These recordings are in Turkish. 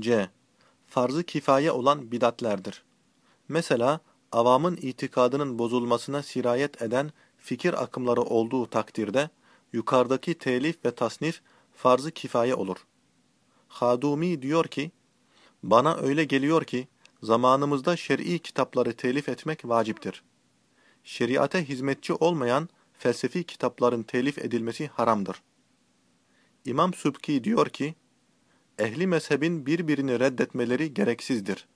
C. Farzı kifaye olan bidatlerdir. Mesela avamın itikadının bozulmasına sirayet eden fikir akımları olduğu takdirde yukarıdaki telif ve tasnif farzı kifaye olur. Hadumi diyor ki, bana öyle geliyor ki zamanımızda şer'i kitapları telif etmek vaciptir. Şeriate hizmetçi olmayan felsefi kitapların telif edilmesi haramdır. İmam Sübki diyor ki, ehli mezhebin birbirini reddetmeleri gereksizdir.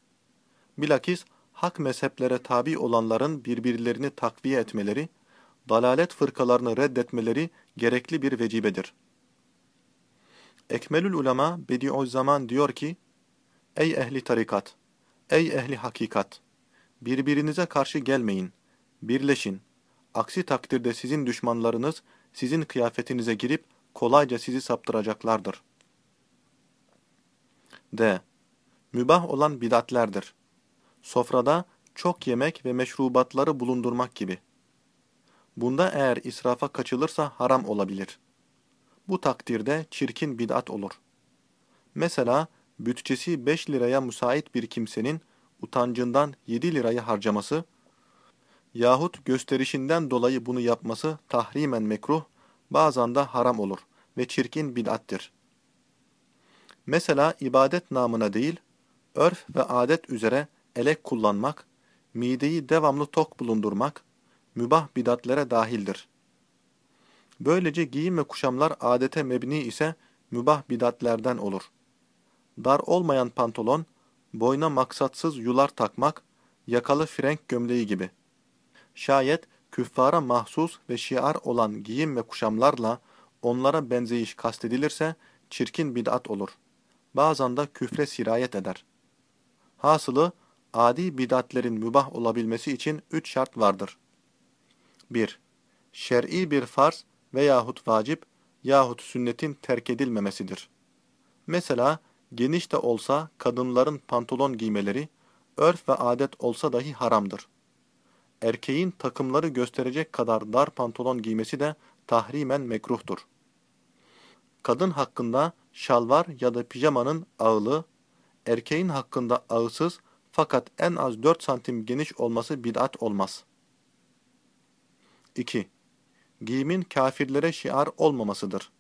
Bilakis hak mezheplere tabi olanların birbirlerini takviye etmeleri, dalalet fırkalarını reddetmeleri gerekli bir vecibedir. Ekmelül Ulema Bediüzzaman diyor ki, Ey ehli tarikat, ey ehli hakikat, birbirinize karşı gelmeyin, birleşin. Aksi takdirde sizin düşmanlarınız sizin kıyafetinize girip kolayca sizi saptıracaklardır. D. Mübah olan bidatlerdir. Sofrada çok yemek ve meşrubatları bulundurmak gibi. Bunda eğer israfa kaçılırsa haram olabilir. Bu takdirde çirkin bid'at olur. Mesela bütçesi 5 liraya müsait bir kimsenin utancından 7 lirayı harcaması yahut gösterişinden dolayı bunu yapması tahrimen mekruh, bazen de haram olur ve çirkin bid'attir. Mesela ibadet namına değil, örf ve adet üzere elek kullanmak, mideyi devamlı tok bulundurmak, mübah bidatlere dahildir. Böylece giyim ve kuşamlar adete mebni ise mübah bidatlerden olur. Dar olmayan pantolon, boyna maksatsız yular takmak, yakalı frenk gömleği gibi. Şayet küffara mahsus ve şiar olan giyim ve kuşamlarla onlara benzeyiş kastedilirse çirkin bid'at olur. Bazen de küfre sirayet eder. Hasılı, adi bid'atlerin mübah olabilmesi için üç şart vardır. 1. Şer'i bir farz veyahut vacip yahut sünnetin terk edilmemesidir. Mesela geniş de olsa kadınların pantolon giymeleri, örf ve adet olsa dahi haramdır. Erkeğin takımları gösterecek kadar dar pantolon giymesi de tahrimen mekruhtur. Kadın hakkında şalvar ya da pijamanın ağılı, erkeğin hakkında ağısız fakat en az 4 santim geniş olması bid'at olmaz. 2. Giyimin kafirlere şiar olmamasıdır.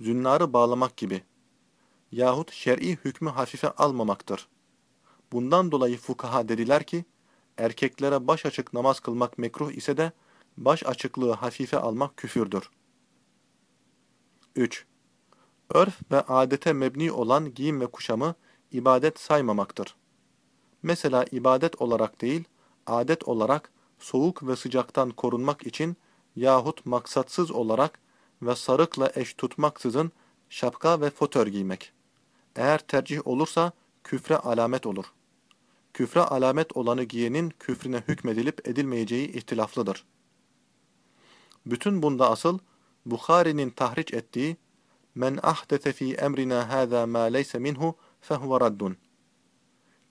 Zünnarı bağlamak gibi. Yahut şer'i hükmü hafife almamaktır. Bundan dolayı fukaha dediler ki, erkeklere baş açık namaz kılmak mekruh ise de baş açıklığı hafife almak küfürdür. 3. Örf ve adete mebni olan giyim ve kuşamı ibadet saymamaktır. Mesela ibadet olarak değil, adet olarak soğuk ve sıcaktan korunmak için yahut maksatsız olarak ve sarıkla eş tutmaksızın şapka ve fotör giymek. Eğer tercih olursa küfre alamet olur. Küfre alamet olanı giyenin küfrüne hükmedilip edilmeyeceği ihtilaflıdır. Bütün bunda asıl Bukhari'nin tahriç ettiği Men ahdete fi emrina hâzâ mâ leyse minhu fehuve raddun.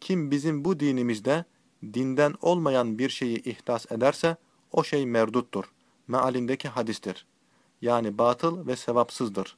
Kim bizim bu dinimizde dinden olmayan bir şeyi ihdas ederse o şey merduttur. Mealindeki hadistir. Yani batıl ve sevapsızdır.